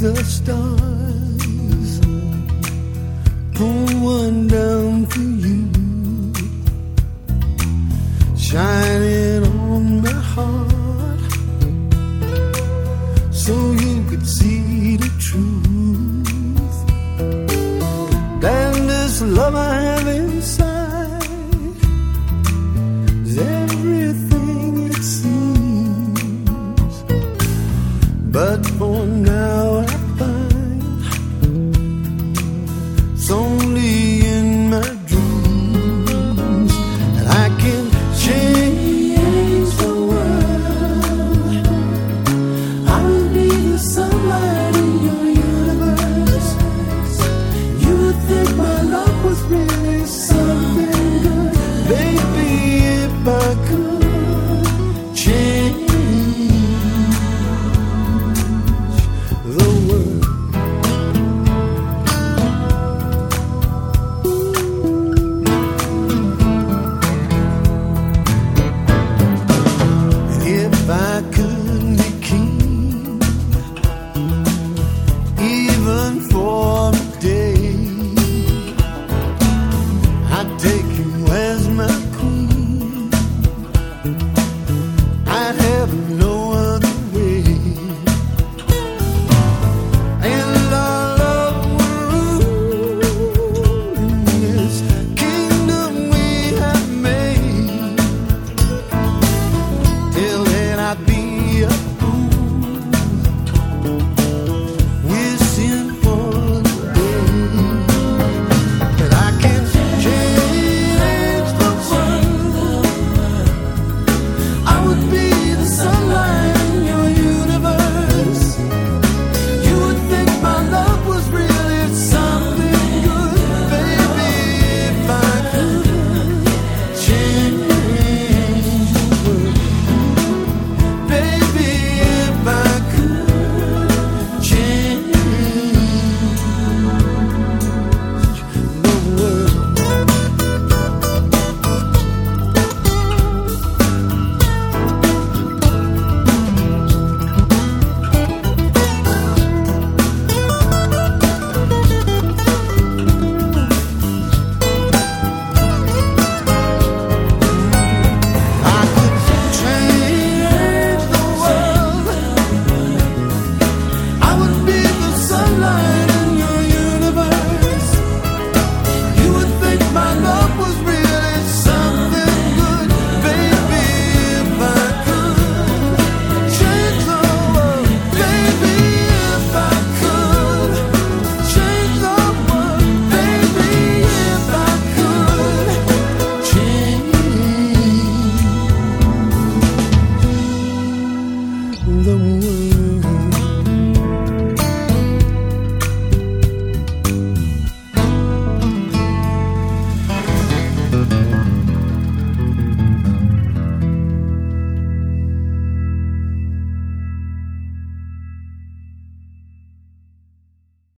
the stars, pull one down for you, shining on my heart, so you could see the truth. And this love I have inside is everything it seems, but for now. the